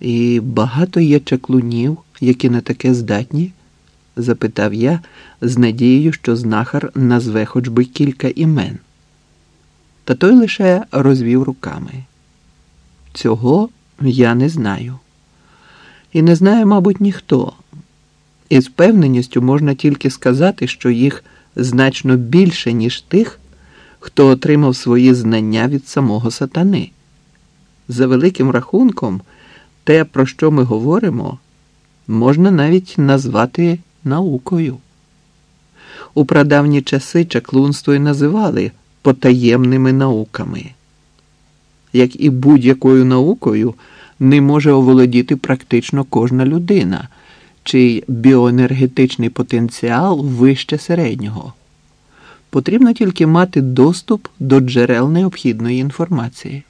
І багато є чаклунів, які на таке здатні? запитав я з надією, що знахар назве хоч би кілька імен. Та той лише розвів руками. Цього я не знаю. І не знає, мабуть, ніхто. І з певненістю можна тільки сказати, що їх значно більше, ніж тих, хто отримав свої знання від самого сатани. За великим рахунком, те, про що ми говоримо, можна навіть назвати наукою. У прадавні часи чаклунство і називали потаємними науками. Як і будь-якою наукою не може оволодіти практично кожна людина, чий біоенергетичний потенціал вище середнього. Потрібно тільки мати доступ до джерел необхідної інформації.